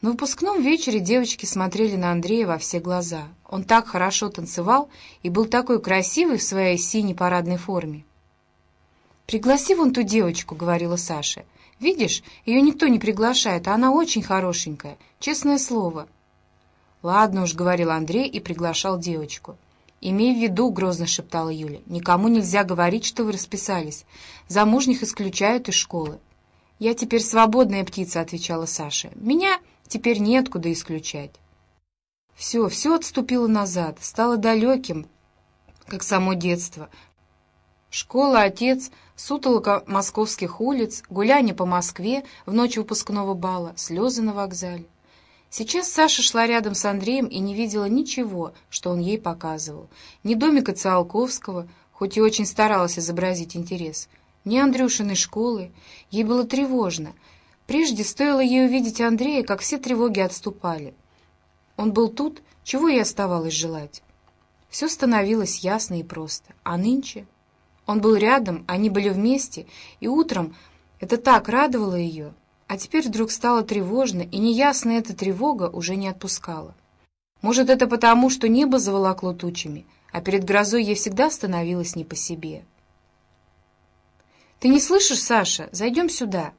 На выпускном вечере девочки смотрели на Андрея во все глаза. Он так хорошо танцевал и был такой красивый в своей синей парадной форме. «Пригласи вон ту девочку», — говорила Саша. «Видишь, ее никто не приглашает, а она очень хорошенькая, честное слово». «Ладно уж», — говорил Андрей и приглашал девочку. «Имей в виду», — грозно шептала Юля, — «никому нельзя говорить, что вы расписались. Замужних исключают из школы». «Я теперь свободная птица», — отвечала Саша. «Меня теперь неоткуда исключать». Все, все отступило назад, стало далеким, как само детство. Школа, отец, сутолока московских улиц, гуляние по Москве в ночь выпускного бала, слезы на вокзале. Сейчас Саша шла рядом с Андреем и не видела ничего, что он ей показывал. Ни домика Циолковского, хоть и очень старалась изобразить интерес, ни Андрюшиной школы. Ей было тревожно. Прежде стоило ей увидеть Андрея, как все тревоги отступали. Он был тут, чего ей оставалось желать. Все становилось ясно и просто. А нынче... Он был рядом, они были вместе, и утром это так радовало ее, а теперь вдруг стало тревожно, и неясно эта тревога уже не отпускала. Может, это потому, что небо заволокло тучами, а перед грозой ей всегда становилось не по себе. «Ты не слышишь, Саша? Зайдем сюда!»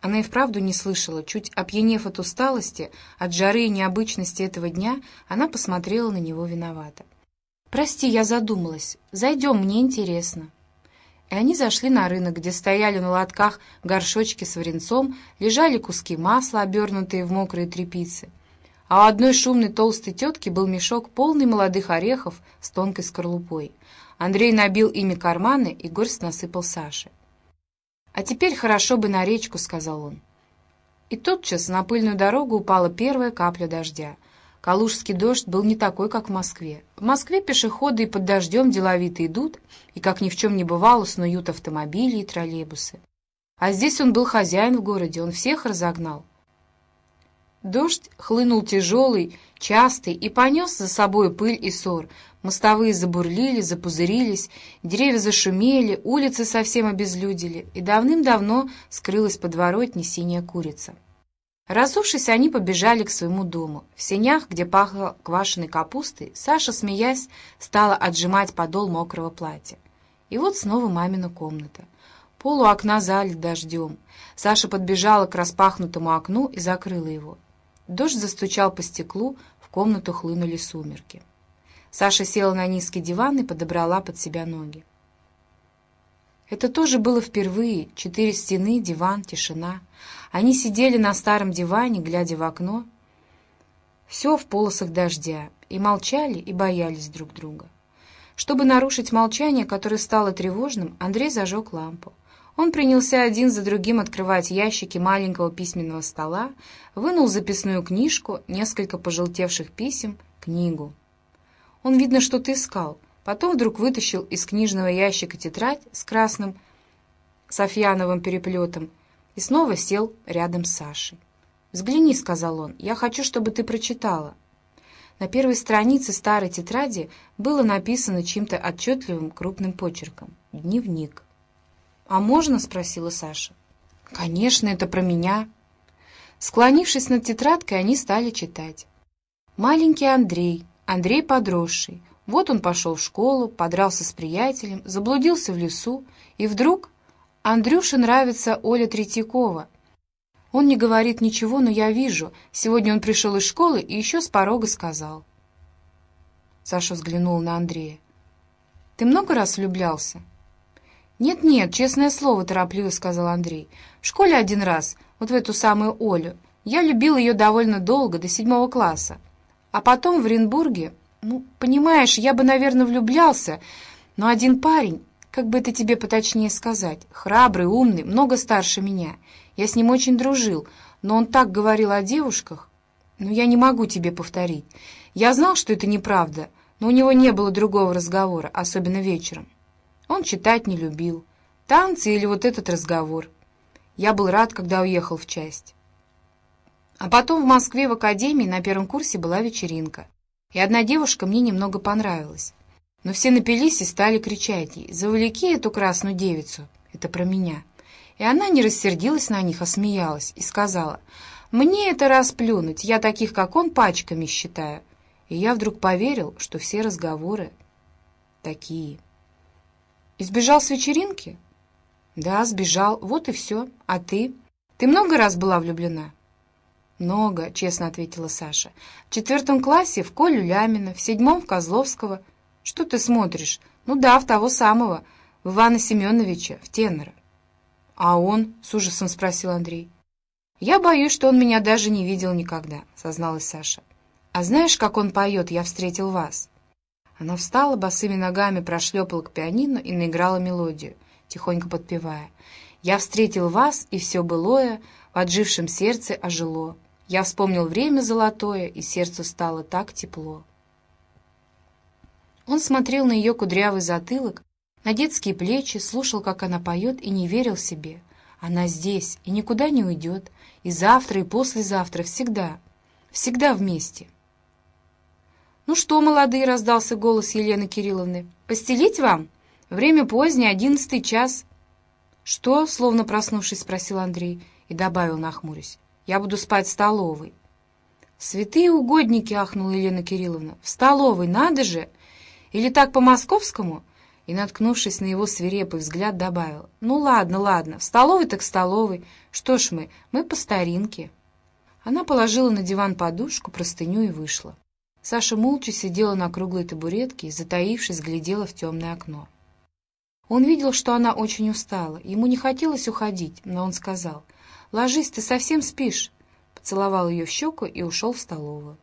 Она и вправду не слышала. Чуть опьянев от усталости, от жары и необычности этого дня, она посмотрела на него виновато. «Прости, я задумалась. Зайдем, мне интересно». И они зашли на рынок, где стояли на лотках горшочки с варенцом, лежали куски масла, обернутые в мокрые тряпицы. А у одной шумной толстой тетки был мешок, полный молодых орехов с тонкой скорлупой. Андрей набил ими карманы и горсть насыпал Саше. «А теперь хорошо бы на речку», — сказал он. И тотчас на пыльную дорогу упала первая капля дождя. Калужский дождь был не такой, как в Москве. В Москве пешеходы и под дождем деловито идут, и, как ни в чем не бывало, снуют автомобили и троллейбусы. А здесь он был хозяин в городе, он всех разогнал. Дождь хлынул тяжелый, частый и понес за собой пыль и ссор, Мостовые забурлили, запузырились, деревья зашумели, улицы совсем обезлюдили, и давным-давно скрылась подворотни синяя курица. Разувшись, они побежали к своему дому. В сенях, где пахло квашеной капустой, Саша, смеясь, стала отжимать подол мокрого платья. И вот снова мамина комната. Пол у окна залит дождем. Саша подбежала к распахнутому окну и закрыла его. Дождь застучал по стеклу, в комнату хлынули сумерки. Саша села на низкий диван и подобрала под себя ноги. Это тоже было впервые. Четыре стены, диван, тишина. Они сидели на старом диване, глядя в окно. Все в полосах дождя. И молчали, и боялись друг друга. Чтобы нарушить молчание, которое стало тревожным, Андрей зажег лампу. Он принялся один за другим открывать ящики маленького письменного стола, вынул записную книжку, несколько пожелтевших писем, книгу. Он, видно, что-то искал. Потом вдруг вытащил из книжного ящика тетрадь с красным софьяновым переплетом и снова сел рядом с Сашей. «Взгляни», — сказал он, — «я хочу, чтобы ты прочитала». На первой странице старой тетради было написано чем-то отчетливым крупным почерком. «Дневник». «А можно?» — спросила Саша. «Конечно, это про меня». Склонившись над тетрадкой, они стали читать. «Маленький Андрей, Андрей подросший. Вот он пошел в школу, подрался с приятелем, заблудился в лесу, и вдруг Андрюше нравится Оля Третьякова. Он не говорит ничего, но я вижу. Сегодня он пришел из школы и еще с порога сказал. Саша взглянул на Андрея. «Ты много раз влюблялся?» «Нет-нет, честное слово, торопливо сказал Андрей. В школе один раз, вот в эту самую Олю. Я любил ее довольно долго, до седьмого класса. А потом в Оренбурге, ну, понимаешь, я бы, наверное, влюблялся, но один парень, как бы это тебе поточнее сказать, храбрый, умный, много старше меня. Я с ним очень дружил, но он так говорил о девушках. Ну, я не могу тебе повторить. Я знал, что это неправда, но у него не было другого разговора, особенно вечером. Он читать не любил. Танцы или вот этот разговор. Я был рад, когда уехал в часть. А потом в Москве в академии на первом курсе была вечеринка. И одна девушка мне немного понравилась. Но все напились и стали кричать ей «Завлеки эту красную девицу!» Это про меня. И она не рассердилась на них, а смеялась и сказала Мне это расплюнуть, я таких, как он, пачками считаю. И я вдруг поверил, что все разговоры такие. Избежал с вечеринки? Да, сбежал, вот и все. А ты? Ты много раз была влюблена? Много, честно ответила Саша. В четвертом классе в Колю Лямина, в седьмом в Козловского. Что ты смотришь? Ну да, в того самого, в Ивана Семеновича, в тенора. А он? С ужасом спросил Андрей. «Я боюсь, что он меня даже не видел никогда», — созналась Саша. «А знаешь, как он поет «Я встретил вас»?» Она встала, босыми ногами прошлепала к пианино и наиграла мелодию, тихонько подпевая. «Я встретил вас, и все былое в отжившем сердце ожило. Я вспомнил время золотое, и сердцу стало так тепло». Он смотрел на ее кудрявый затылок, на детские плечи, слушал, как она поет, и не верил себе. Она здесь и никуда не уйдет, и завтра, и послезавтра, всегда, всегда вместе. «Ну что, молодые?» — раздался голос Елены Кирилловны. «Постелить вам? Время позднее, одиннадцатый час». «Что?» — словно проснувшись, спросил Андрей и добавил, нахмурясь. «Я буду спать в столовой». «Святые угодники!» — ахнула Елена Кирилловна. «В столовой, надо же! Или так по-московскому?» и, наткнувшись на его свирепый взгляд, добавил. «Ну ладно, ладно, в столовой так столовой. Что ж мы, мы по старинке». Она положила на диван подушку, простыню и вышла. Саша молча сидела на круглой табуретке и, затаившись, глядела в темное окно. Он видел, что она очень устала. Ему не хотелось уходить, но он сказал, «Ложись, ты совсем спишь», поцеловал ее в щеку и ушел в столовую.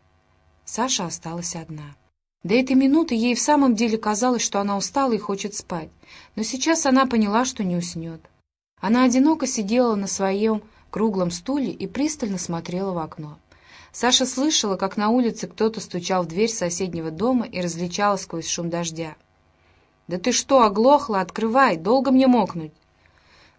Саша осталась одна. До этой минуты ей в самом деле казалось, что она устала и хочет спать, но сейчас она поняла, что не уснет. Она одиноко сидела на своем круглом стуле и пристально смотрела в окно. Саша слышала, как на улице кто-то стучал в дверь соседнего дома и различала сквозь шум дождя. «Да ты что, оглохла? Открывай! Долго мне мокнуть!»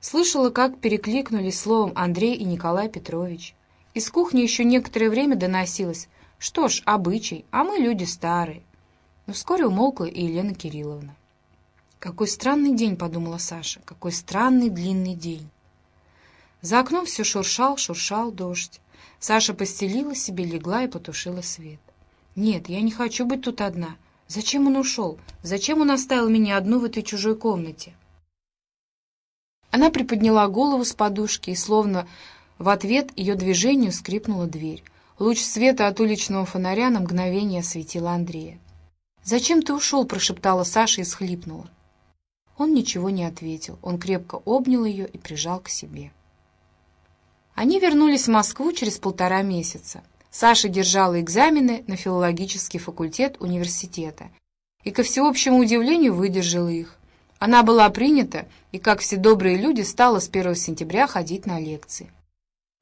Слышала, как перекликнулись словом Андрей и Николай Петрович. Из кухни еще некоторое время доносилось. «Что ж, обычай, а мы люди старые». Но вскоре умолкла и Елена Кирилловна. «Какой странный день», — подумала Саша, — «какой странный длинный день». За окном все шуршал, шуршал дождь. Саша постелила себе, легла и потушила свет. «Нет, я не хочу быть тут одна. Зачем он ушел? Зачем он оставил меня одну в этой чужой комнате?» Она приподняла голову с подушки, и словно в ответ ее движению скрипнула дверь. Луч света от уличного фонаря на мгновение осветила Андрея. «Зачем ты ушел?» — прошептала Саша и схлипнула. Он ничего не ответил. Он крепко обнял ее и прижал к себе. Они вернулись в Москву через полтора месяца. Саша держала экзамены на филологический факультет университета и, ко всеобщему удивлению, выдержала их. Она была принята и, как все добрые люди, стала с 1 сентября ходить на лекции.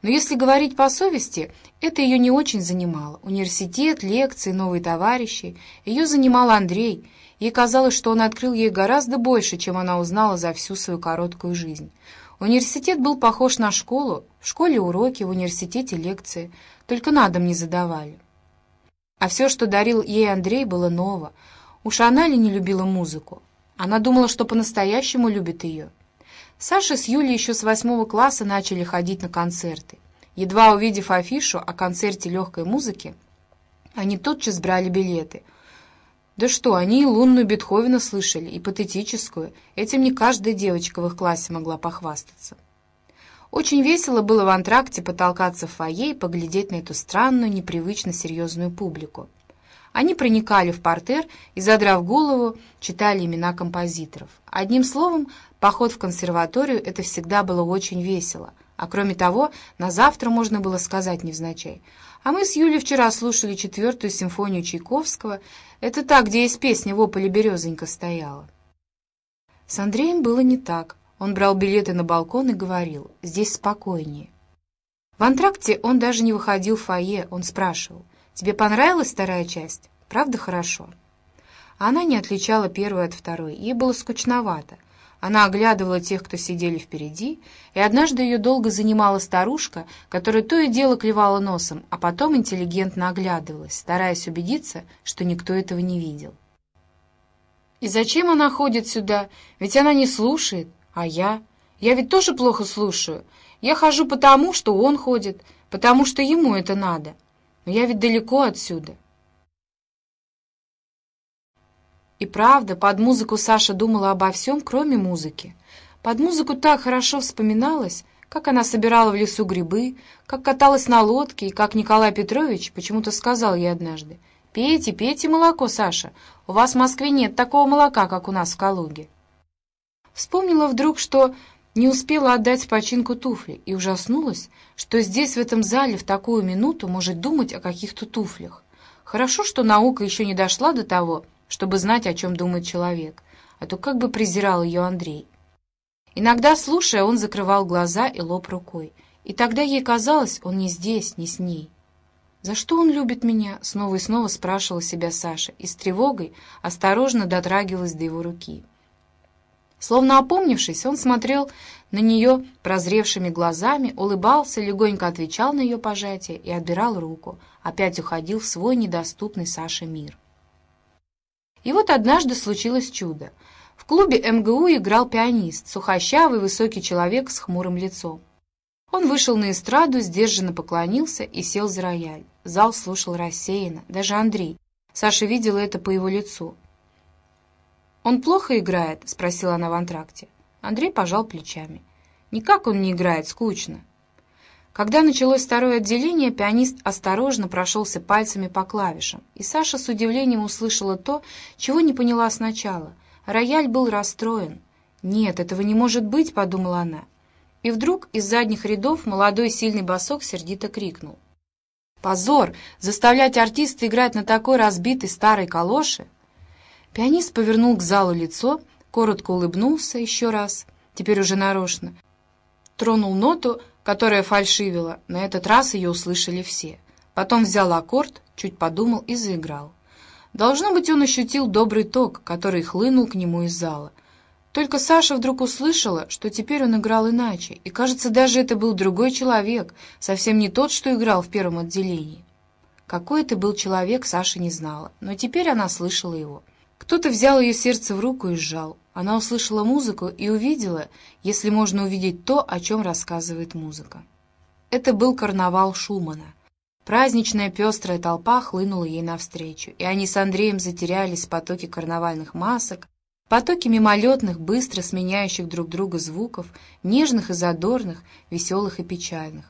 Но если говорить по совести, это ее не очень занимало. Университет, лекции, новые товарищи. Ее занимал Андрей. Ей казалось, что он открыл ей гораздо больше, чем она узнала за всю свою короткую жизнь. Университет был похож на школу. В школе уроки, в университете лекции. Только на дом не задавали. А все, что дарил ей Андрей, было ново. Уж она ли не любила музыку? Она думала, что по-настоящему любит ее. Саша с Юлей еще с восьмого класса начали ходить на концерты. Едва увидев афишу о концерте легкой музыки, они тотчас брали билеты. Да что, они и лунную Бетховена слышали, и патетическую. Этим не каждая девочка в их классе могла похвастаться. Очень весело было в антракте потолкаться в фойе и поглядеть на эту странную, непривычно серьезную публику. Они проникали в портер и, задрав голову, читали имена композиторов. Одним словом, поход в консерваторию — это всегда было очень весело. А кроме того, на завтра можно было сказать невзначай. А мы с Юлей вчера слушали четвертую симфонию Чайковского. Это та, где из песни «В ополе березонька» стояла. С Андреем было не так. Он брал билеты на балкон и говорил, здесь спокойнее. В антракте он даже не выходил в фойе, он спрашивал — Тебе понравилась вторая часть? Правда хорошо?» Она не отличала первую от второй, ей было скучновато. Она оглядывала тех, кто сидели впереди, и однажды ее долго занимала старушка, которая то и дело клевала носом, а потом интеллигентно оглядывалась, стараясь убедиться, что никто этого не видел. «И зачем она ходит сюда? Ведь она не слушает. А я? Я ведь тоже плохо слушаю. Я хожу потому, что он ходит. потому что ему это надо. Но я ведь далеко отсюда. И правда, под музыку Саша думала обо всем, кроме музыки. Под музыку так хорошо вспоминалось, как она собирала в лесу грибы, как каталась на лодке, и как Николай Петрович почему-то сказал ей однажды, «Пейте, пейте молоко, Саша, у вас в Москве нет такого молока, как у нас в Калуге». Вспомнила вдруг, что не успела отдать починку туфли, и ужаснулась, что здесь, в этом зале, в такую минуту может думать о каких-то туфлях. Хорошо, что наука еще не дошла до того, чтобы знать, о чем думает человек, а то как бы презирал ее Андрей. Иногда, слушая, он закрывал глаза и лоб рукой, и тогда ей казалось, он не здесь, не с ней. «За что он любит меня?» — снова и снова спрашивала себя Саша, и с тревогой осторожно дотрагивалась до его руки. Словно опомнившись, он смотрел на нее прозревшими глазами, улыбался, легонько отвечал на ее пожатие и отбирал руку, опять уходил в свой недоступный Саше мир. И вот однажды случилось чудо. В клубе МГУ играл пианист, сухощавый высокий человек с хмурым лицом. Он вышел на эстраду, сдержанно поклонился и сел за рояль. Зал слушал рассеянно, даже Андрей. Саша видела это по его лицу. «Он плохо играет?» — спросила она в антракте. Андрей пожал плечами. «Никак он не играет, скучно». Когда началось второе отделение, пианист осторожно прошелся пальцами по клавишам, и Саша с удивлением услышала то, чего не поняла сначала. Рояль был расстроен. «Нет, этого не может быть», — подумала она. И вдруг из задних рядов молодой сильный босок сердито крикнул. «Позор! Заставлять артиста играть на такой разбитой старой калоше!» Пианист повернул к залу лицо, коротко улыбнулся еще раз, теперь уже нарочно. Тронул ноту, которая фальшивила, на этот раз ее услышали все. Потом взял аккорд, чуть подумал и заиграл. Должно быть, он ощутил добрый ток, который хлынул к нему из зала. Только Саша вдруг услышала, что теперь он играл иначе, и, кажется, даже это был другой человек, совсем не тот, что играл в первом отделении. Какой это был человек, Саша не знала, но теперь она слышала его. Кто-то взял ее сердце в руку и сжал. Она услышала музыку и увидела, если можно увидеть то, о чем рассказывает музыка. Это был карнавал Шумана. Праздничная пестрая толпа хлынула ей навстречу, и они с Андреем затерялись в потоке карнавальных масок, потоке мимолетных, быстро сменяющих друг друга звуков, нежных и задорных, веселых и печальных.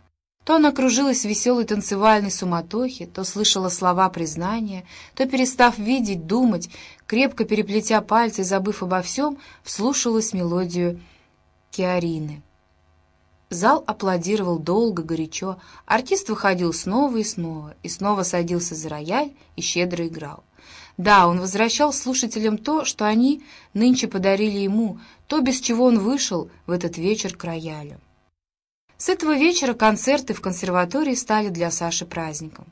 То она кружилась в веселой танцевальной суматохе, то слышала слова признания, то, перестав видеть, думать, крепко переплетя пальцы, забыв обо всем, вслушалась мелодию Киарины. Зал аплодировал долго, горячо, артист выходил снова и снова, и снова садился за рояль и щедро играл. Да, он возвращал слушателям то, что они нынче подарили ему, то, без чего он вышел в этот вечер к роялю. С этого вечера концерты в консерватории стали для Саши праздником.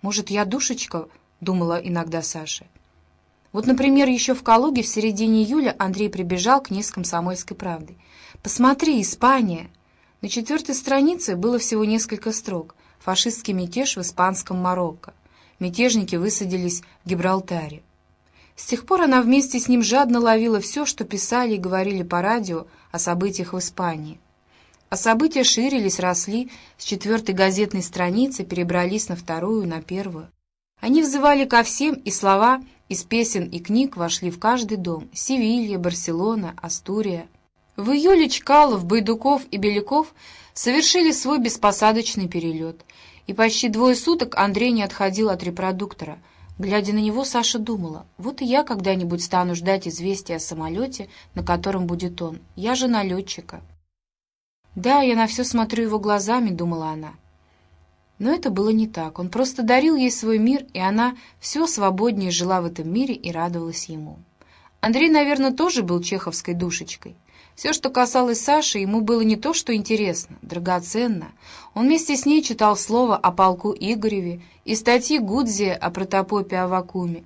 «Может, я душечка?» — думала иногда Саша. Вот, например, еще в Калуге в середине июля Андрей прибежал к ней с комсомольской правдой. «Посмотри, Испания!» На четвертой странице было всего несколько строк. «Фашистский мятеж в испанском Марокко». Мятежники высадились в Гибралтаре. С тех пор она вместе с ним жадно ловила все, что писали и говорили по радио о событиях в Испании. А события ширились, росли, с четвертой газетной страницы перебрались на вторую, на первую. Они взывали ко всем, и слова из песен и книг вошли в каждый дом. Севилья, Барселона, Астурия. В июле Чкалов, Байдуков и Беляков совершили свой беспосадочный перелет. И почти двое суток Андрей не отходил от репродуктора. Глядя на него, Саша думала, вот и я когда-нибудь стану ждать известия о самолете, на котором будет он. Я жена летчика. «Да, я на все смотрю его глазами», — думала она. Но это было не так. Он просто дарил ей свой мир, и она все свободнее жила в этом мире и радовалась ему. Андрей, наверное, тоже был чеховской душечкой. Все, что касалось Саши, ему было не то, что интересно, драгоценно. Он вместе с ней читал слово о полку Игореве и статьи Гудзия о протопопе Авакуме.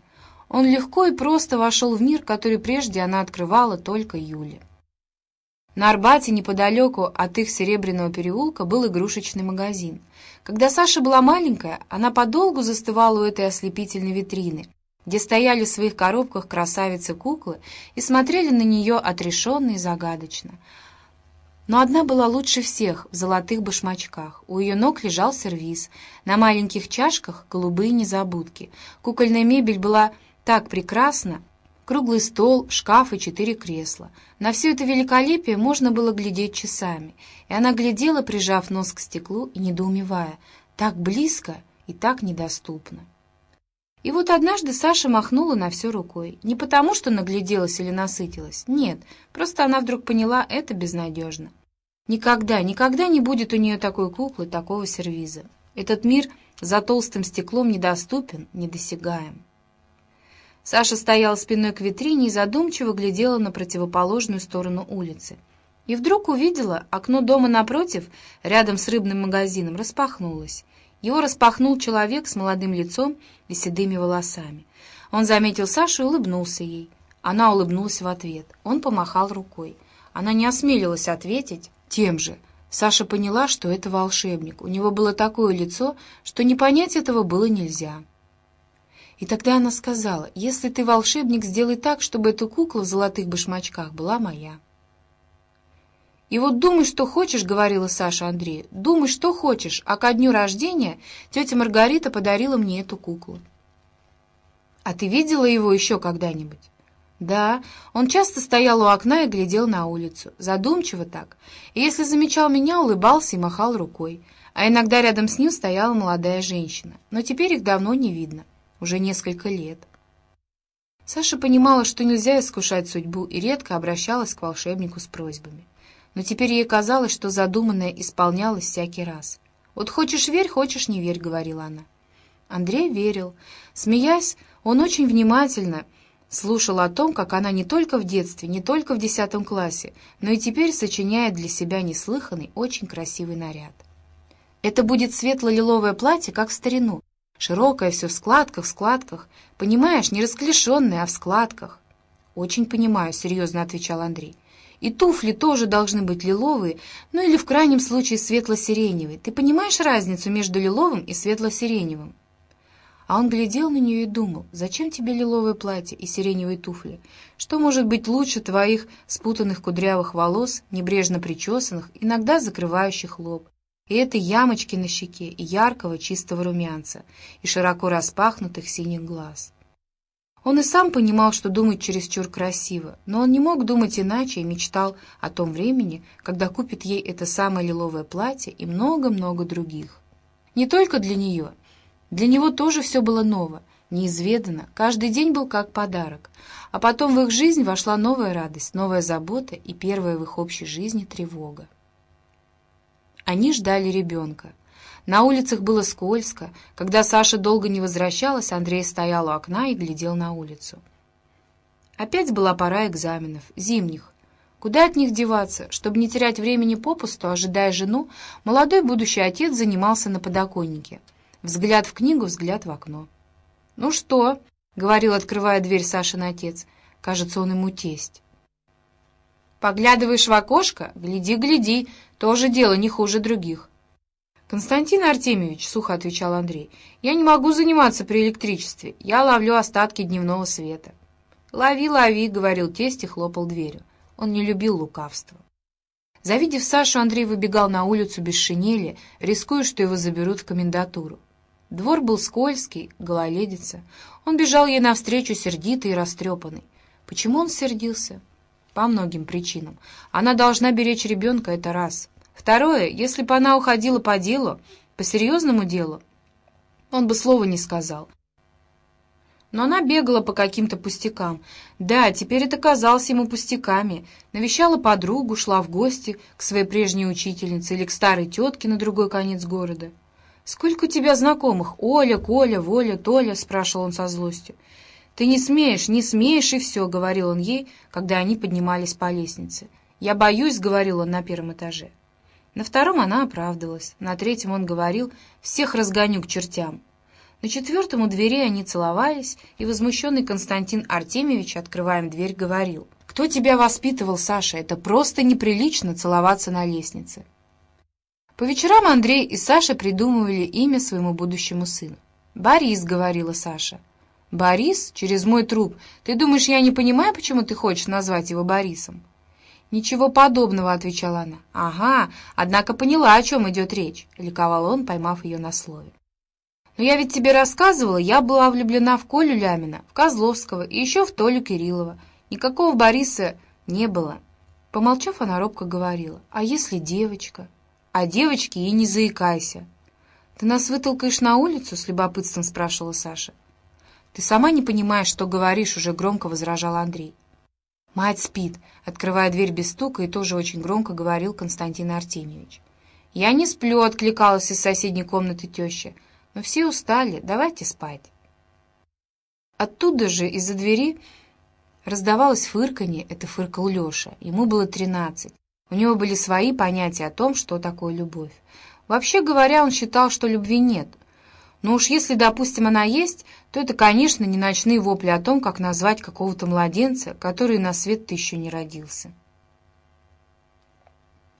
Он легко и просто вошел в мир, который прежде она открывала только Юле. На Арбате, неподалеку от их Серебряного переулка, был игрушечный магазин. Когда Саша была маленькая, она подолгу застывала у этой ослепительной витрины, где стояли в своих коробках красавицы-куклы и смотрели на нее отрешенно и загадочно. Но одна была лучше всех в золотых башмачках. У ее ног лежал сервиз. На маленьких чашках голубые незабудки. Кукольная мебель была так прекрасна. Круглый стол, шкаф и четыре кресла. На все это великолепие можно было глядеть часами. И она глядела, прижав нос к стеклу и недоумевая. Так близко и так недоступно. И вот однажды Саша махнула на все рукой. Не потому, что нагляделась или насытилась. Нет, просто она вдруг поняла, это безнадежно. Никогда, никогда не будет у нее такой куклы, такого сервиза. Этот мир за толстым стеклом недоступен, недосягаем. Саша стояла спиной к витрине и задумчиво глядела на противоположную сторону улицы. И вдруг увидела, окно дома напротив, рядом с рыбным магазином, распахнулось. Его распахнул человек с молодым лицом и седыми волосами. Он заметил Сашу и улыбнулся ей. Она улыбнулась в ответ. Он помахал рукой. Она не осмелилась ответить тем же. Саша поняла, что это волшебник. У него было такое лицо, что не понять этого было нельзя. И тогда она сказала, «Если ты волшебник, сделай так, чтобы эта кукла в золотых башмачках была моя». «И вот думай, что хочешь», — говорила Саша Андрею. «Думай, что хочешь, а ко дню рождения тетя Маргарита подарила мне эту куклу». «А ты видела его еще когда-нибудь?» «Да, он часто стоял у окна и глядел на улицу, задумчиво так, и если замечал меня, улыбался и махал рукой, а иногда рядом с ним стояла молодая женщина, но теперь их давно не видно, уже несколько лет». Саша понимала, что нельзя искушать судьбу, и редко обращалась к волшебнику с просьбами но теперь ей казалось, что задуманное исполнялось всякий раз. «Вот хочешь верь, хочешь не верь», — говорила она. Андрей верил. Смеясь, он очень внимательно слушал о том, как она не только в детстве, не только в десятом классе, но и теперь сочиняет для себя неслыханный, очень красивый наряд. Это будет светло-лиловое платье, как в старину, широкое, все в складках, в складках. Понимаешь, не расклешенное, а в складках. «Очень понимаю», — серьезно отвечал Андрей. И туфли тоже должны быть лиловые, ну или в крайнем случае светло-сиреневые. Ты понимаешь разницу между лиловым и светло-сиреневым? А он глядел на нее и думал, зачем тебе лиловое платье и сиреневые туфли? Что может быть лучше твоих спутанных кудрявых волос, небрежно причесанных, иногда закрывающих лоб? И этой ямочки на щеке, и яркого чистого румянца, и широко распахнутых синих глаз. Он и сам понимал, что думать чересчур красиво, но он не мог думать иначе и мечтал о том времени, когда купит ей это самое лиловое платье и много-много других. Не только для нее. Для него тоже все было ново, неизведанно, каждый день был как подарок. А потом в их жизнь вошла новая радость, новая забота и первая в их общей жизни тревога. Они ждали ребенка. На улицах было скользко. Когда Саша долго не возвращалась, Андрей стоял у окна и глядел на улицу. Опять была пора экзаменов, зимних. Куда от них деваться? Чтобы не терять времени попусту, ожидая жену, молодой будущий отец занимался на подоконнике. Взгляд в книгу, взгляд в окно. «Ну что?» — говорил, открывая дверь Сашин отец. Кажется, он ему тесть. «Поглядываешь в окошко? Гляди, гляди. Тоже дело не хуже других. «Константин Артемьевич», — сухо отвечал Андрей, — «я не могу заниматься при электричестве. Я ловлю остатки дневного света». «Лови, лови», — говорил тесть и хлопал дверью. Он не любил лукавства. Завидев Сашу, Андрей выбегал на улицу без шинели, рискуя, что его заберут в комендатуру. Двор был скользкий, гололедица. Он бежал ей навстречу, сердитый и растрепанный. Почему он сердился? По многим причинам. Она должна беречь ребенка, это раз. Второе, если бы она уходила по делу, по серьезному делу, он бы слова не сказал. Но она бегала по каким-то пустякам. Да, теперь это казалось ему пустяками. Навещала подругу, шла в гости к своей прежней учительнице или к старой тетке на другой конец города. «Сколько у тебя знакомых? Оля, Коля, Воля, Толя?» — спрашивал он со злостью. «Ты не смеешь, не смеешь, и все», — говорил он ей, когда они поднимались по лестнице. «Я боюсь», — говорил он на первом этаже. На втором она оправдывалась, на третьем он говорил «всех разгоню к чертям». На четвертом у двери они целовались, и возмущенный Константин Артемьевич, открывая дверь, говорил «Кто тебя воспитывал, Саша? Это просто неприлично целоваться на лестнице». По вечерам Андрей и Саша придумывали имя своему будущему сыну. «Борис», — говорила Саша. «Борис? Через мой труп. Ты думаешь, я не понимаю, почему ты хочешь назвать его Борисом?» «Ничего подобного», — отвечала она. «Ага, однако поняла, о чем идет речь», — ликовал он, поймав ее на слове. «Но я ведь тебе рассказывала, я была влюблена в Колю Лямина, в Козловского и еще в Толю Кириллова. Никакого Бориса не было». Помолчав, она робко говорила. «А если девочка?» «А девочки и не заикайся». «Ты нас вытолкаешь на улицу?» — с любопытством спрашивала Саша. «Ты сама не понимаешь, что говоришь», — уже громко возражал Андрей. «Мать спит», — открывая дверь без стука и тоже очень громко говорил Константин Артемьевич. «Я не сплю», — откликалась из соседней комнаты теща. «Но все устали, давайте спать». Оттуда же, из-за двери, раздавалось фырканье, это фыркал Леша. Ему было тринадцать. У него были свои понятия о том, что такое любовь. Вообще говоря, он считал, что любви нет. Но уж если, допустим, она есть, то это, конечно, не ночные вопли о том, как назвать какого-то младенца, который на свет-то еще не родился.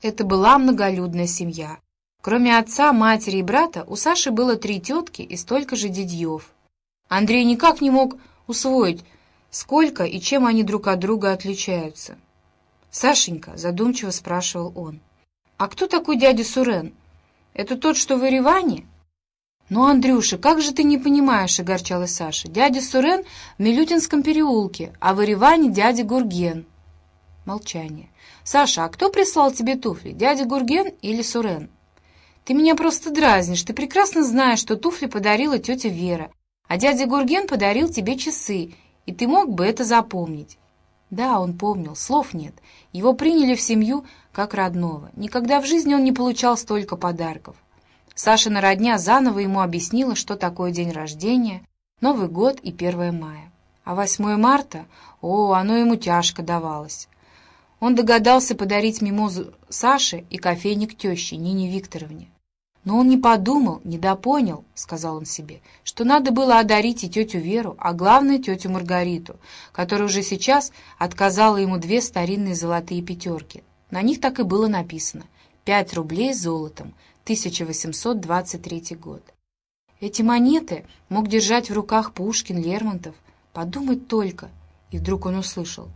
Это была многолюдная семья. Кроме отца, матери и брата, у Саши было три тетки и столько же дядьев. Андрей никак не мог усвоить, сколько и чем они друг от друга отличаются. «Сашенька», — задумчиво спрашивал он, — «а кто такой дядя Сурен? Это тот, что в Ереване?» «Ну, Андрюша, как же ты не понимаешь?» — огорчалась Саша. «Дядя Сурен в Милютинском переулке, а в Ереване дядя Гурген». Молчание. «Саша, а кто прислал тебе туфли, дядя Гурген или Сурен?» «Ты меня просто дразнишь. Ты прекрасно знаешь, что туфли подарила тетя Вера, а дядя Гурген подарил тебе часы, и ты мог бы это запомнить». Да, он помнил, слов нет. Его приняли в семью как родного. Никогда в жизни он не получал столько подарков. Сашина родня заново ему объяснила, что такое день рождения, Новый год и 1 мая. А 8 марта, о, оно ему тяжко давалось. Он догадался подарить мимозу Саше и кофейник теще Нине Викторовне. Но он не подумал, не допонял, — сказал он себе, — что надо было одарить и тетю Веру, а главное — тетю Маргариту, которая уже сейчас отказала ему две старинные золотые пятерки. На них так и было написано — пять рублей с золотом — 1823 год. Эти монеты мог держать в руках Пушкин, Лермонтов. Подумать только. И вдруг он услышал.